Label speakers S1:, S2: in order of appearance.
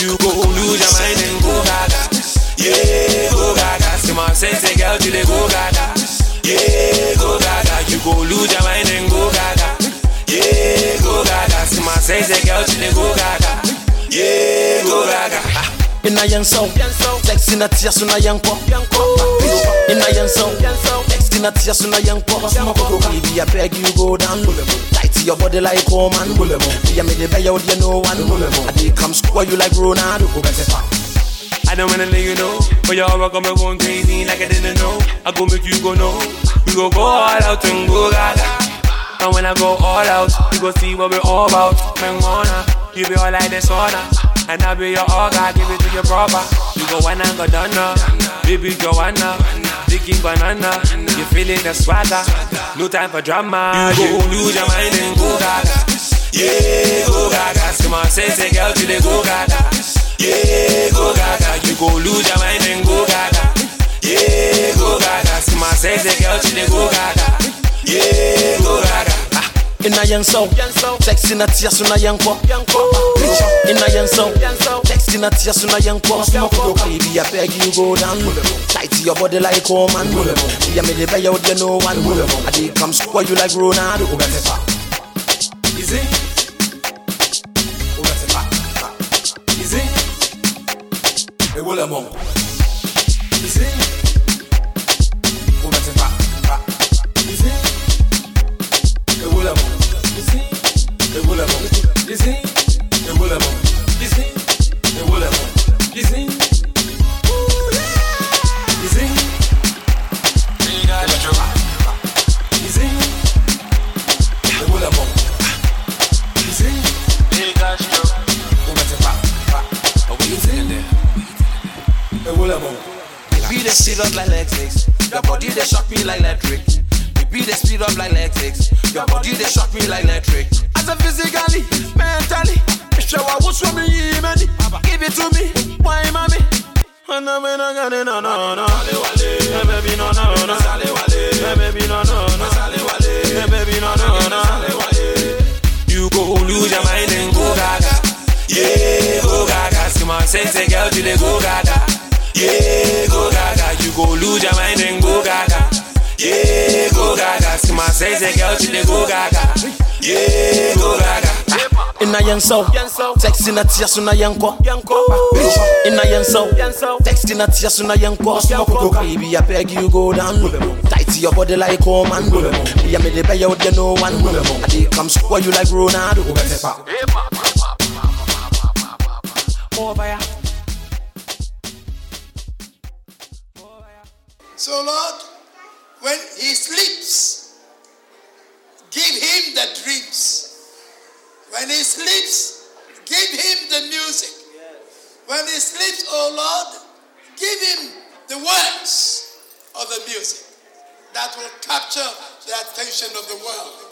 S1: You go lose your mind and go gaga. Yeah, go gaga. See my sexy eh, girl, you dey go gaga. Yeah, go gaga. You go lose your mind and go gaga. Yeah, go gaga. See my sexy eh, girl, you dey go gaga. Yeah, go gaga. Ah.
S2: Ina yanso, sexy na tia suna yanko. Ina sexy na tia suna yanko. Baby, I beg you go down. Tight to your body like oh man. Yeah, me the bay out you know one. I dey come score you like Ronaldo.
S1: I don't wanna let you know, but y'all on me going crazy like I didn't know. I go make you go know. We go go all out and go gaga. And when I go all out, you go see what we're all about. Man, wanna give you all like this order. And I'll be your organ, give it to you proper. You go one and go done now. Baby Joanna, Dicky Banana. You feeling the swagger. No time for drama. You go lose your mind and go gaga. Yeah, go gaga. See my sexy girl, you dey go gaga. Yeah, go gaga. You go lose your mind and go gaga. Yeah, go gaga. See my sexy girl, you dey go gaga. Yeah, go gaga.
S2: Ah, Ina yanso, sexy na tia suna yanko. Ina yanso, sexy na tia suna yanko. Baby, I beg you go down. Tight to your body like oh man. Yeah, me the bay out you know one. I dey come score you like Ronaldo.
S1: Easy. Easy.
S2: Ewole mongo.
S1: Easy. Easy.
S2: Mongo.
S1: Easy.
S2: Ewole mongo.
S1: Easy.
S2: Ewole mongo.
S3: Baby, they speed up like electrics. Your body, they shock me like electric. Baby, they speed up like electrics. Your body, they shock me like electric. As a physically, mentally, show I was from me, man. Give it to me, why, mommy? And I'm in a gun, no, no, no. Hey, baby, no, no, no. Hey, baby, no, no, no. Hey, baby, no, no, no.
S1: You go lose your mind and go gaga. Yeah, go gaga. See my sexy girl, you dey go gaga. Yeah, go gaga. You go lose your mind and go gaga. Yeah, go gaga. See my sexy girl, you dey go gaga. Yeah, go gaga.
S2: Ina yanso, sexy na tia suna yanko. Ina yanso, sexy na tia suna yanko. Baby, I beg you go down. Tight to your body like oh man. Yeah, me the bay out you know one. I dey come score you like Ronaldo.
S1: Over ya.
S4: So, Lord, when he sleeps, give him the dreams. When he sleeps, give him the music. When he sleeps, oh Lord, give him the words of the music that will capture the attention of the world.